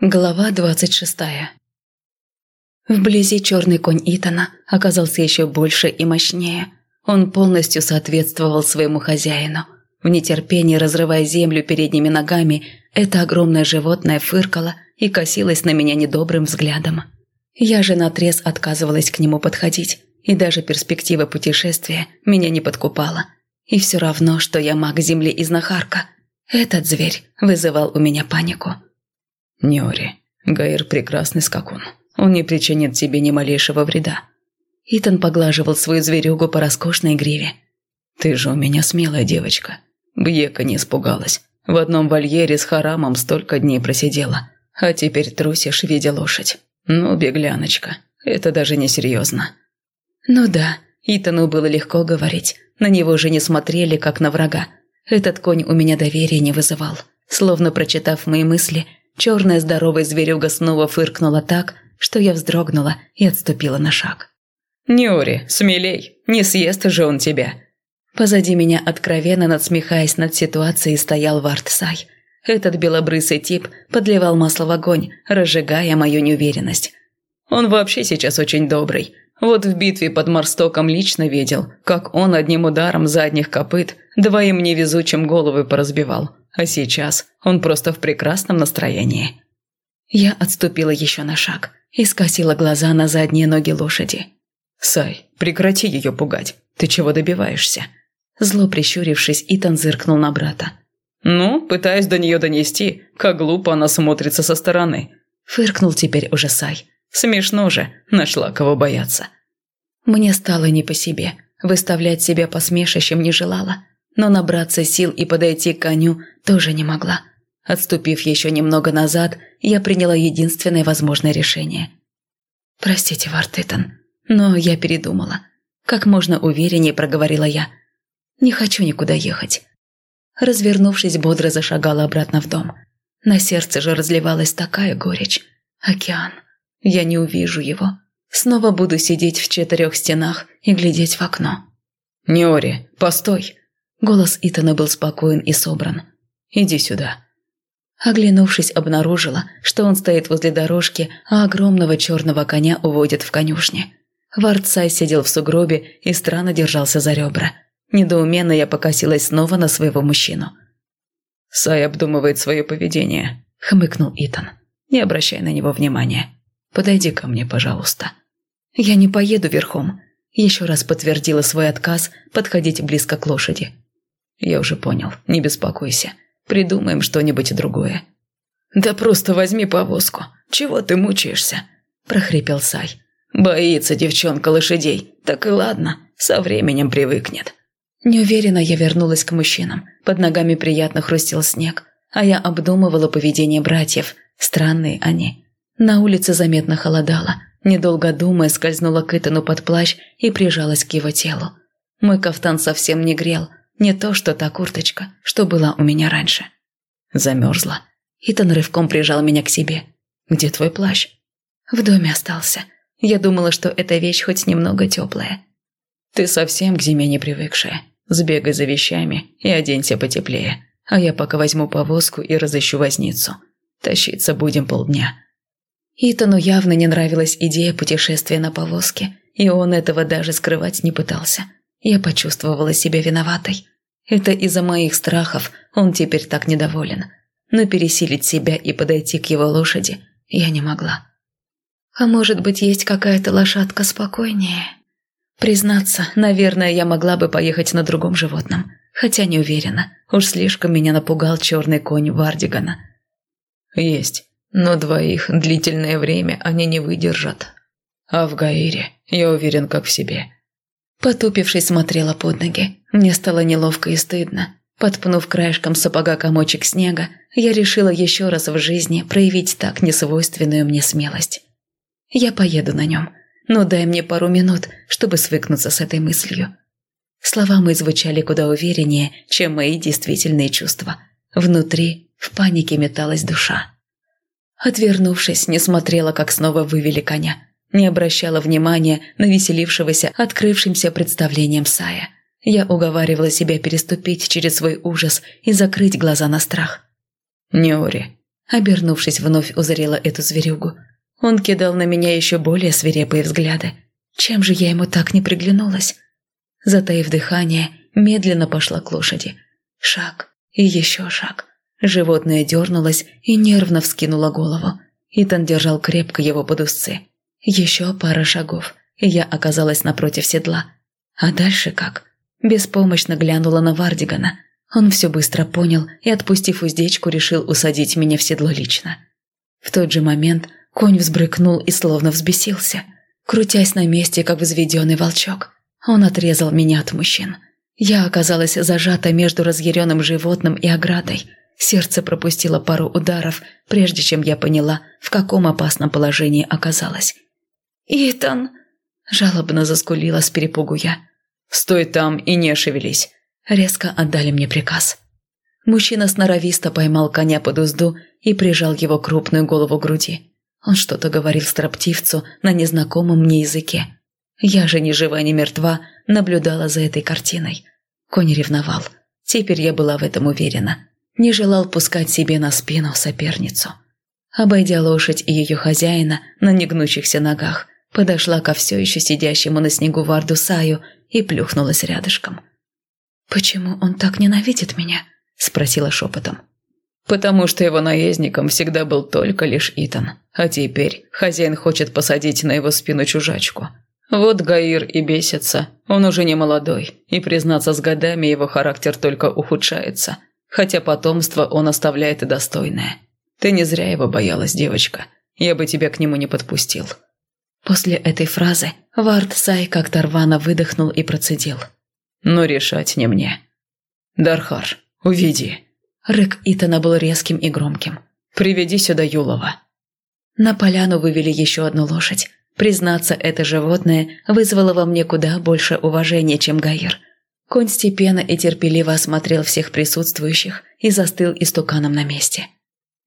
Глава двадцать шестая Вблизи черный конь Итана оказался еще больше и мощнее. Он полностью соответствовал своему хозяину. В нетерпении, разрывая землю передними ногами, это огромное животное фыркало и косилось на меня недобрым взглядом. Я же наотрез отказывалась к нему подходить, и даже перспектива путешествия меня не подкупала. И все равно, что я маг земли и знахарка. Этот зверь вызывал у меня панику. «Не ори, Гаир прекрасный скакун», он не причинит тебе ни малейшего вреда». Итан поглаживал свою зверюгу по роскошной гриве. «Ты же у меня смелая девочка. Бьека не испугалась. В одном вольере с харамом столько дней просидела. А теперь трусишь, видя лошадь. Ну, бегляночка, это даже не серьезно». «Ну да, Итану было легко говорить. На него же не смотрели, как на врага. Этот конь у меня доверия не вызывал. Словно прочитав мои мысли, черная здоровая зверюга снова фыркнула так, что я вздрогнула и отступила на шаг. «Нюри, смелей, не съест же он тебя!» Позади меня, откровенно надсмехаясь над ситуацией, стоял Вартсай. Этот белобрысый тип подливал масло в огонь, разжигая мою неуверенность. «Он вообще сейчас очень добрый. Вот в битве под Морстоком лично видел, как он одним ударом задних копыт двоим невезучим головы поразбивал. А сейчас он просто в прекрасном настроении». Я отступила еще на шаг и скосила глаза на задние ноги лошади. «Сай, прекрати ее пугать. Ты чего добиваешься?» Зло прищурившись, Итан зыркнул на брата. «Ну, пытаюсь до нее донести, как глупо она смотрится со стороны». Фыркнул теперь уже Сай. «Смешно же, нашла кого бояться». Мне стало не по себе. Выставлять себя посмешищем не желала. Но набраться сил и подойти к коню тоже не могла. Отступив еще немного назад, я приняла единственное возможное решение. «Простите, Вартетон, но я передумала. Как можно увереннее проговорила я. Не хочу никуда ехать». Развернувшись, бодро зашагала обратно в дом. На сердце же разливалась такая горечь. Океан. Я не увижу его. Снова буду сидеть в четырех стенах и глядеть в окно. «Неори, постой!» Голос Итана был спокоен и собран. «Иди сюда». Оглянувшись, обнаружила, что он стоит возле дорожки, а огромного черного коня уводят в конюшне. Варцай сидел в сугробе и странно держался за ребра. Недоуменно я покосилась снова на своего мужчину. «Сай обдумывает свое поведение», — хмыкнул Итан. «Не обращай на него внимания. Подойди ко мне, пожалуйста». «Я не поеду верхом», — еще раз подтвердила свой отказ подходить близко к лошади. «Я уже понял, не беспокойся. Придумаем что-нибудь другое». «Да просто возьми повозку. Чего ты мучаешься?» – прохрипел Сай. «Боится девчонка лошадей. Так и ладно, со временем привыкнет». Неуверенно я вернулась к мужчинам. Под ногами приятно хрустел снег, а я обдумывала поведение братьев. Странные они. На улице заметно холодало. Недолго думая, скользнула к Итану под плащ и прижалась к его телу. Мой кафтан совсем не грел – не то, что та курточка, что была у меня раньше. Замерзла. Итан рывком прижал меня к себе. «Где твой плащ?» «В доме остался. Я думала, что эта вещь хоть немного теплая». «Ты совсем к зиме не привыкшая. Сбегай за вещами и оденься потеплее. А я пока возьму повозку и разыщу возницу. Тащиться будем полдня». Итану явно не нравилась идея путешествия на повозке, и он этого даже скрывать не пытался. Я почувствовала себя виноватой. Это из-за моих страхов он теперь так недоволен. Но пересилить себя и подойти к его лошади я не могла. А может быть, есть какая-то лошадка спокойнее? Признаться, наверное, я могла бы поехать на другом животном, хотя не уверена. Уж слишком меня напугал черный конь Вардигана. Есть, но двоих длительное время они не выдержат. А в Гаире я уверен как в себе. Потупившись, смотрела под ноги. Мне стало неловко и стыдно. Подпнув краешком сапога комочек снега, я решила еще раз в жизни проявить так несвойственную мне смелость. Я поеду на нем, но дай мне пару минут, чтобы свыкнуться с этой мыслью. Слова мои звучали куда увереннее, чем мои действительные чувства. Внутри в панике металась душа. Отвернувшись, не смотрела, как снова вывели коня не обращала внимания на веселившегося открывшимся представлением Сая. Я уговаривала себя переступить через свой ужас и закрыть глаза на страх. «Неори, Обернувшись, вновь узрела эту зверюгу. Он кидал на меня еще более свирепые взгляды. Чем же я ему так не приглянулась? Затаив дыхание, медленно пошла к лошади. Шаг и еще шаг. Животное дернулось и нервно вскинуло голову. Итан держал крепко его под узцы. Еще пара шагов, и я оказалась напротив седла. А дальше как? Беспомощно глянула на Вардигана. Он все быстро понял и, отпустив уздечку, решил усадить меня в седло лично. В тот же момент конь взбрыкнул и словно взбесился. Крутясь на месте, как взведенный волчок, он отрезал меня от мужчин. Я оказалась зажата между разъяренным животным и оградой. Сердце пропустило пару ударов, прежде чем я поняла, в каком опасном положении оказалась. «Итан!» – жалобно заскулила с перепугу я. «Стой там и не шевелись!» – резко отдали мне приказ. Мужчина сноровисто поймал коня под узду и прижал его крупную голову к груди. Он что-то говорил строптивцу на незнакомом мне языке. Я же ни жива, ни мертва наблюдала за этой картиной. Конь ревновал. Теперь я была в этом уверена. Не желал пускать себе на спину соперницу. Обойдя лошадь и ее хозяина на негнущихся ногах, подошла ко все еще сидящему на снегу Варду Саю и плюхнулась рядышком. «Почему он так ненавидит меня?» – спросила шепотом. «Потому что его наездником всегда был только лишь Итан, а теперь хозяин хочет посадить на его спину чужачку. Вот Гаир и бесится, он уже не молодой, и, признаться, с годами его характер только ухудшается, хотя потомство он оставляет и достойное. Ты не зря его боялась, девочка, я бы тебя к нему не подпустил». После этой фразы Вард Сай как-то рвано выдохнул и процедил. «Но решать не мне. Дархар, уведи». Рык Итана был резким и громким. «Приведи сюда Юлова». На поляну вывели еще одну лошадь. Признаться, это животное вызвало во мне куда больше уважения, чем Гаир. Конь степенно и терпеливо осмотрел всех присутствующих и застыл истуканом на месте.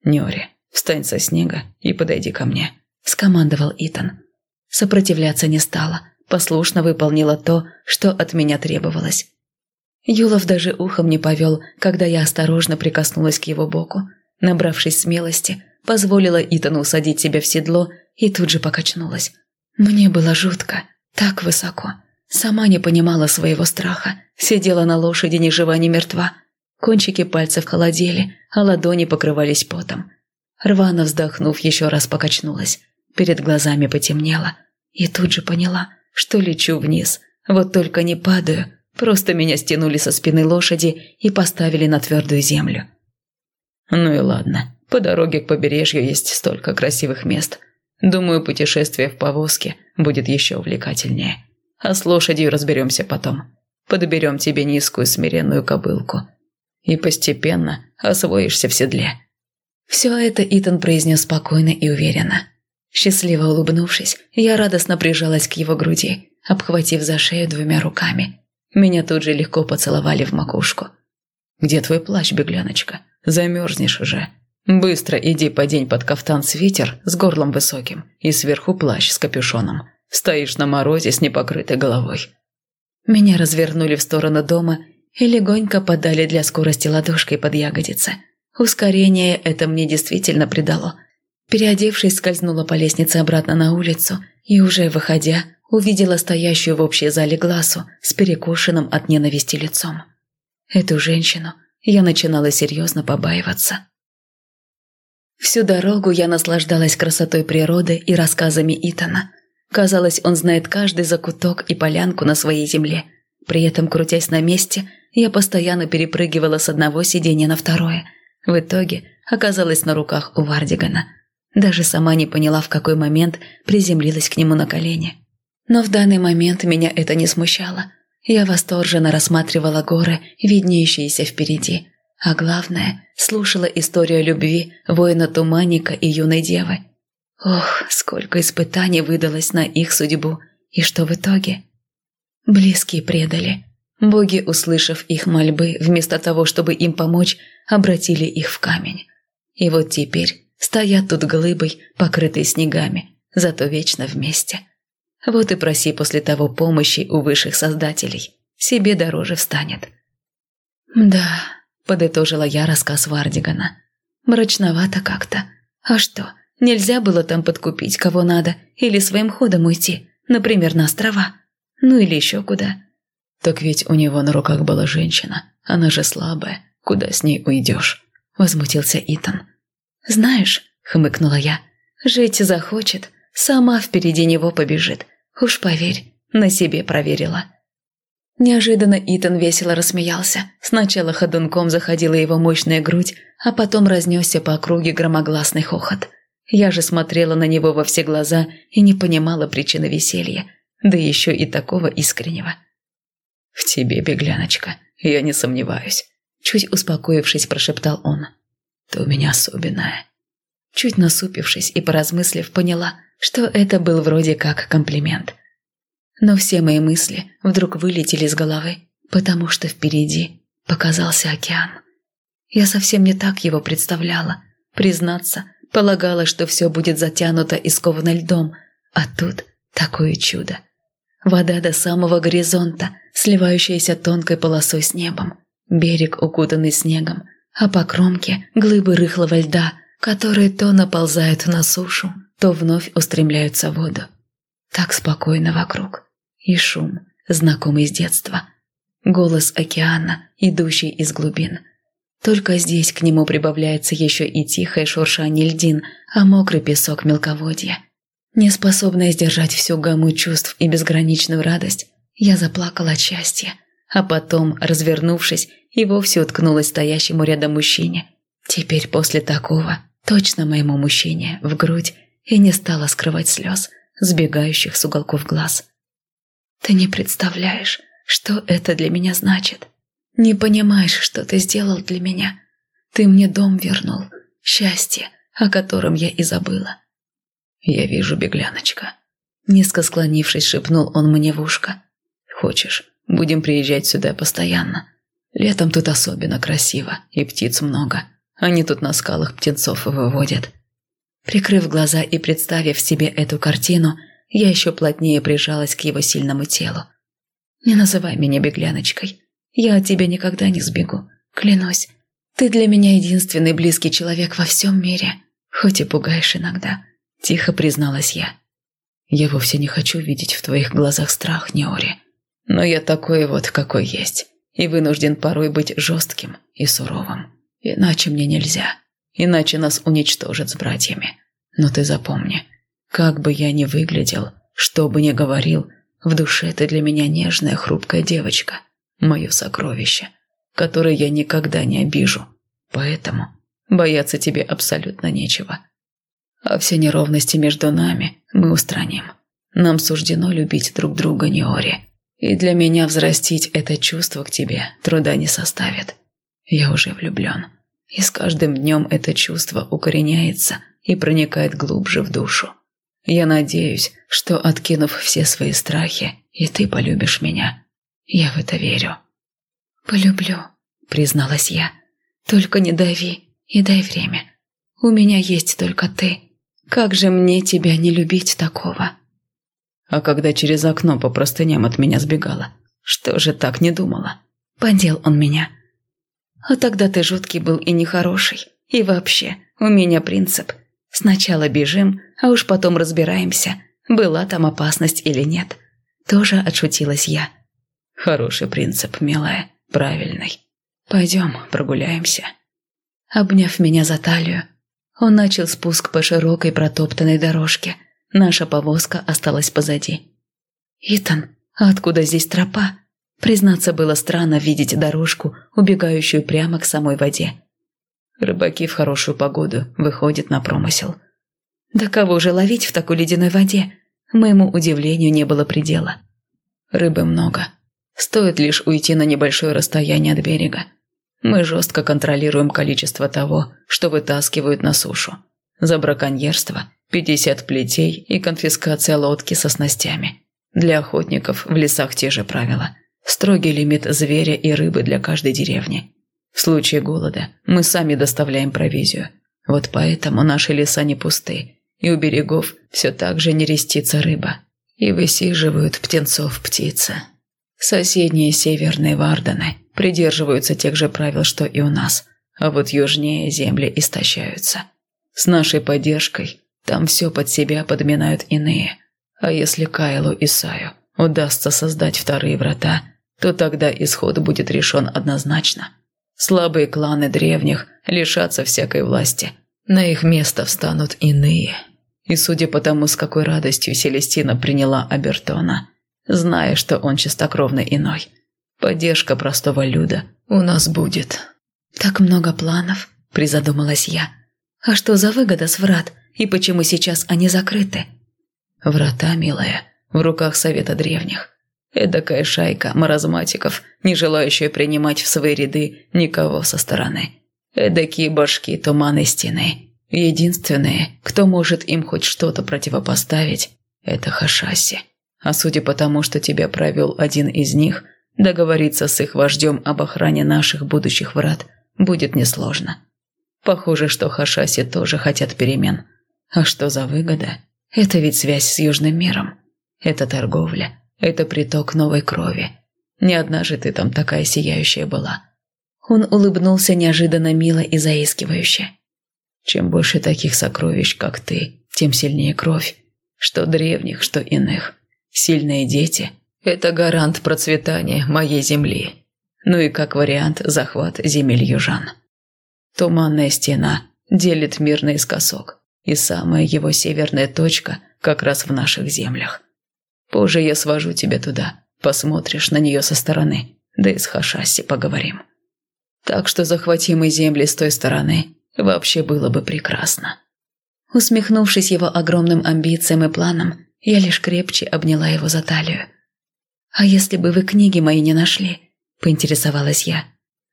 «Нёри, встань со снега и подойди ко мне», – скомандовал Итан. Сопротивляться не стала, послушно выполнила то, что от меня требовалось. Юлов даже ухом не повел, когда я осторожно прикоснулась к его боку. Набравшись смелости, позволила Итану усадить себя в седло и тут же покачнулась. Мне было жутко, так высоко. Сама не понимала своего страха, сидела на лошади ни жива, ни мертва. Кончики пальцев холодели, а ладони покрывались потом. Рвано вздохнув, еще раз покачнулась. Перед глазами потемнело. И тут же поняла, что лечу вниз. Вот только не падаю. Просто меня стянули со спины лошади и поставили на твердую землю. Ну и ладно. По дороге к побережью есть столько красивых мест. Думаю, путешествие в повозке будет еще увлекательнее. А с лошадью разберемся потом. Подберем тебе низкую смиренную кобылку. И постепенно освоишься в седле. Все это Итан произнес спокойно и уверенно. Счастливо улыбнувшись, я радостно прижалась к его груди, обхватив за шею двумя руками. Меня тут же легко поцеловали в макушку. «Где твой плащ, бегляночка? Замерзнешь уже. Быстро иди подень под кафтан свитер с горлом высоким и сверху плащ с капюшоном. Стоишь на морозе с непокрытой головой». Меня развернули в сторону дома и легонько подали для скорости ладошкой под ягодицы. Ускорение это мне действительно придало – Переодевшись, скользнула по лестнице обратно на улицу и, уже выходя, увидела стоящую в общей зале глазу с перекошенным от ненависти лицом. Эту женщину я начинала серьезно побаиваться. Всю дорогу я наслаждалась красотой природы и рассказами Итана. Казалось, он знает каждый закуток и полянку на своей земле. При этом, крутясь на месте, я постоянно перепрыгивала с одного сиденья на второе. В итоге оказалась на руках у Вардигана – даже сама не поняла, в какой момент приземлилась к нему на колени. Но в данный момент меня это не смущало. Я восторженно рассматривала горы, виднеющиеся впереди. А главное, слушала историю любви воина-туманника и юной девы. Ох, сколько испытаний выдалось на их судьбу. И что в итоге? Близкие предали. Боги, услышав их мольбы, вместо того, чтобы им помочь, обратили их в камень. И вот теперь Стоят тут глыбой, покрытые снегами, зато вечно вместе. Вот и проси после того помощи у высших создателей. Себе дороже встанет. «Да», – подытожила я рассказ Вардигана. Мрачновато как-то. А что, нельзя было там подкупить кого надо или своим ходом уйти, например, на острова? Ну или еще куда? Так ведь у него на руках была женщина. Она же слабая. Куда с ней уйдешь? Возмутился Итан. Знаешь, хмыкнула я, жить захочет, сама впереди него побежит. Уж поверь, на себе проверила. Неожиданно Итан весело рассмеялся. Сначала ходунком заходила его мощная грудь, а потом разнесся по округе громогласный хохот. Я же смотрела на него во все глаза и не понимала причины веселья, да еще и такого искреннего. «В тебе, бегляночка, я не сомневаюсь», – чуть успокоившись, прошептал он. «Ты у меня особенная». Чуть насупившись и поразмыслив, поняла, что это был вроде как комплимент – но все мои мысли вдруг вылетели из головы, потому что впереди показался океан. Я совсем не так его представляла. Признаться, полагала, что все будет затянуто и сковано льдом, а тут такое чудо. Вода до самого горизонта, сливающаяся тонкой полосой с небом. Берег, укутанный снегом, а по кромке глыбы рыхлого льда, которые то наползают на сушу, то вновь устремляются в воду. Так спокойно вокруг и шум, знакомый с детства. Голос океана, идущий из глубин. Только здесь к нему прибавляется еще и тихое шуршание льдин, а мокрый песок мелководья. Неспособная сдержать всю гамму чувств и безграничную радость, я заплакала от счастья, а потом, развернувшись, и вовсе уткнулась стоящему рядом мужчине. Теперь после такого, точно моему мужчине, в грудь, и не стала скрывать слез, сбегающих с уголков глаз. Ты не представляешь, что это для меня значит. Не понимаешь, что ты сделал для меня. Ты мне дом вернул, счастье, о котором я и забыла. Я вижу, бегляночка. Низко склонившись, шепнул он мне в ушко. Хочешь, будем приезжать сюда постоянно. Летом тут особенно красиво, и птиц много. Они тут на скалах птенцов выводят. Прикрыв глаза и представив себе эту картину, я еще плотнее прижалась к его сильному телу. «Не называй меня бегляночкой. Я от тебя никогда не сбегу. Клянусь, ты для меня единственный близкий человек во всем мире, хоть и пугаешь иногда», – тихо призналась я. «Я вовсе не хочу видеть в твоих глазах страх, Неори. Но я такой вот, какой есть, и вынужден порой быть жестким и суровым. Иначе мне нельзя, иначе нас уничтожат с братьями. Но ты запомни – как бы я ни выглядел, что бы ни говорил, в душе ты для меня нежная, хрупкая девочка, мое сокровище, которое я никогда не обижу. Поэтому бояться тебе абсолютно нечего. А все неровности между нами мы устраним. Нам суждено любить друг друга, Неори. И для меня взрастить это чувство к тебе труда не составит. Я уже влюблен. И с каждым днем это чувство укореняется и проникает глубже в душу. Я надеюсь, что, откинув все свои страхи, и ты полюбишь меня. Я в это верю». «Полюблю», — призналась я. «Только не дави и дай время. У меня есть только ты. Как же мне тебя не любить такого?» «А когда через окно по простыням от меня сбегала, что же так не думала?» Подел он меня. «А тогда ты жуткий был и нехороший. И вообще, у меня принцип — Сначала бежим, а уж потом разбираемся, была там опасность или нет. Тоже отшутилась я. Хороший принцип, милая, правильный. Пойдем, прогуляемся. Обняв меня за талию, он начал спуск по широкой протоптанной дорожке. Наша повозка осталась позади. «Итан, а откуда здесь тропа?» Признаться, было странно видеть дорожку, убегающую прямо к самой воде. Рыбаки в хорошую погоду выходят на промысел. Да кого же ловить в такой ледяной воде? Моему удивлению не было предела. Рыбы много. Стоит лишь уйти на небольшое расстояние от берега. Мы жестко контролируем количество того, что вытаскивают на сушу. За браконьерство – 50 плетей и конфискация лодки со снастями. Для охотников в лесах те же правила. Строгий лимит зверя и рыбы для каждой деревни – в случае голода мы сами доставляем провизию. Вот поэтому наши леса не пусты, и у берегов все так же нерестится рыба. И высиживают птенцов птицы. Соседние северные варданы придерживаются тех же правил, что и у нас. а вот южнее земли истощаются. С нашей поддержкой там все под себя подминают иные. А если Кайлу и Саю удастся создать вторые врата, то тогда исход будет решен однозначно. Слабые кланы древних лишатся всякой власти. На их место встанут иные. И судя по тому, с какой радостью Селестина приняла Абертона, зная, что он чистокровный иной, поддержка простого люда у нас будет. «Так много планов», – призадумалась я. «А что за выгода с врат, и почему сейчас они закрыты?» «Врата, милая, в руках Совета Древних. Эдакая шайка маразматиков, не желающая принимать в свои ряды никого со стороны. Эдакие башки туманной стены. Единственные, кто может им хоть что-то противопоставить, это Хашаси. А судя по тому, что тебя провел один из них, договориться с их вождем об охране наших будущих врат будет несложно. Похоже, что Хашаси тоже хотят перемен. А что за выгода? Это ведь связь с Южным миром. Это торговля. Это приток новой крови. Не одна же ты там такая сияющая была. Он улыбнулся неожиданно мило и заискивающе. Чем больше таких сокровищ, как ты, тем сильнее кровь. Что древних, что иных. Сильные дети – это гарант процветания моей земли. Ну и как вариант захват земель южан. Туманная стена делит мир наискосок, и самая его северная точка как раз в наших землях. Позже я свожу тебя туда, посмотришь на нее со стороны, да и с Хашаси поговорим. Так что захватимые земли с той стороны вообще было бы прекрасно». Усмехнувшись его огромным амбициям и планам, я лишь крепче обняла его за талию. «А если бы вы книги мои не нашли?» – поинтересовалась я.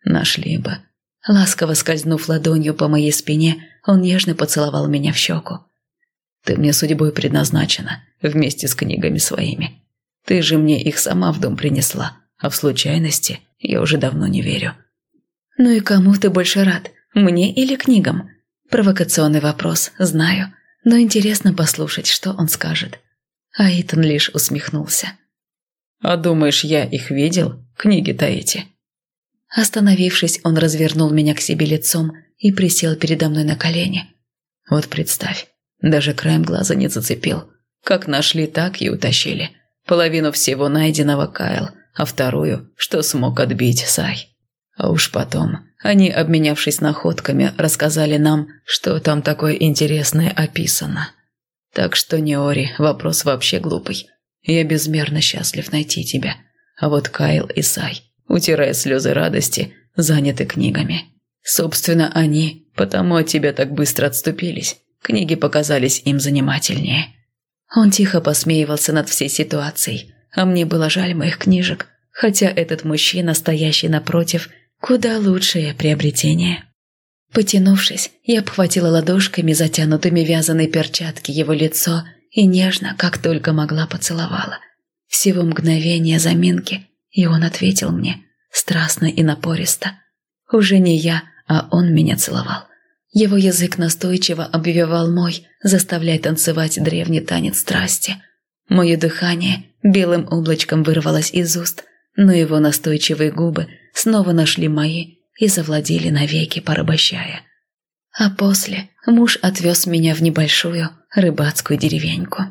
«Нашли бы». Ласково скользнув ладонью по моей спине, он нежно поцеловал меня в щеку. Ты мне судьбой предназначена, вместе с книгами своими. Ты же мне их сама в дом принесла, а в случайности я уже давно не верю». «Ну и кому ты больше рад, мне или книгам?» Провокационный вопрос, знаю, но интересно послушать, что он скажет. Аитон лишь усмехнулся. «А думаешь, я их видел? Книги-то эти?» Остановившись, он развернул меня к себе лицом и присел передо мной на колени. «Вот представь, даже краем глаза не зацепил. Как нашли, так и утащили. Половину всего найденного Кайл, а вторую, что смог отбить Сай. А уж потом они, обменявшись находками, рассказали нам, что там такое интересное описано. Так что, Неори, вопрос вообще глупый. Я безмерно счастлив найти тебя. А вот Кайл и Сай, утирая слезы радости, заняты книгами. Собственно, они потому от тебя так быстро отступились. Книги показались им занимательнее. Он тихо посмеивался над всей ситуацией, а мне было жаль моих книжек, хотя этот мужчина, стоящий напротив, куда лучшее приобретение. Потянувшись, я обхватила ладошками затянутыми вязаной перчатки его лицо и нежно, как только могла, поцеловала. Всего мгновение заминки, и он ответил мне, страстно и напористо. Уже не я, а он меня целовал. Его язык настойчиво обвивал мой, заставляя танцевать древний танец страсти. Мое дыхание белым облачком вырвалось из уст, но его настойчивые губы снова нашли мои и завладели навеки, порабощая. А после муж отвез меня в небольшую рыбацкую деревеньку.